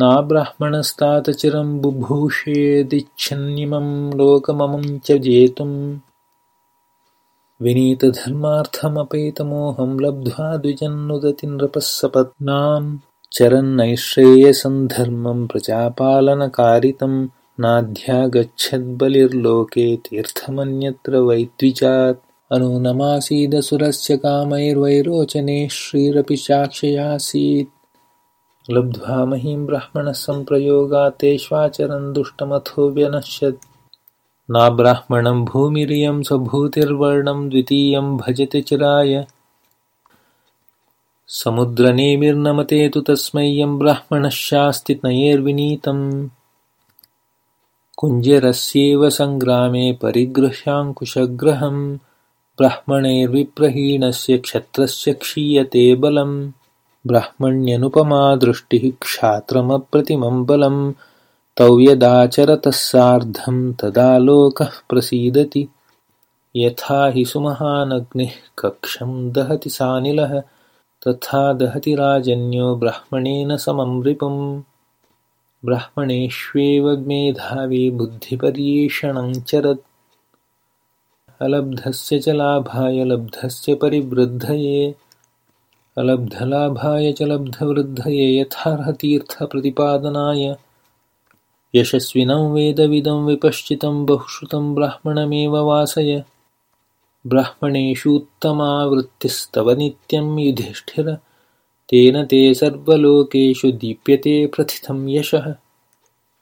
नाब्राह्मणस्तात चिरं बुभूषेदिच्छन्निमं लोकममं च जेतुम् विनीतधर्मार्थमपैतमोहं लब्ध्वा द्विजन्नुदति नृपः सपत्नां चरन्नैश्रेयसं धर्मं प्रजापालनकारितं नाध्यागच्छद्बलिर्लोके तीर्थमन्यत्र वैद्विजात्। अनूनमासीदसुरस्य कामैर्वैरोचने श्रीरपि चाक्षयासीत् लब्ध्वा महीं ब्राह्मणः सम्प्रयोगात्तेष्वाचरन् दुष्टमथो व्यनश्यत्। नाब्राह्मणं भूमिरियं स्वभूतिर्वर्णं द्वितीयं भजते चिराय। समुद्रनेमिर्नमते तु तस्मै यं ब्राह्मणः नयेर्विनीतम् कुञ्जरस्येव सङ्ग्रामे परिगृह्याङ्कुशग्रहं ब्राह्मणैर्विप्रहीणस्य क्षत्रस्य क्षीयते बलम् ब्राह्मण्यनुपमा दृष्टिः क्षात्रमप्रतिमं बलं तौ यदाचरतः सार्धं तदा लोकः प्रसीदति। यथा हि सुमहानग्निः कक्षं दहति सानिलः तथा दहति राजन्यो ब्राह्मणेन समं रिपुम्। ब्राह्मणेष्वेव मेधावी बुद्धिपर्येषणञ्चरत् अलब्धस्य च लाभाय लब्धस्य परिवृद्धये अलब्धलाभाय च लब्धवृद्धये यथार्हतीर्थप्रतिपादनाय यशस्विनं वेदविदं विपश्चितं बहुश्रुतं ब्राह्मणमेव वासय। ब्राह्मणेषूत्तमा वृत्तिस्तव नित्यं युधिष्ठिर। तेन ते सर्वलोकेषु दीप्यते प्रथितं यशः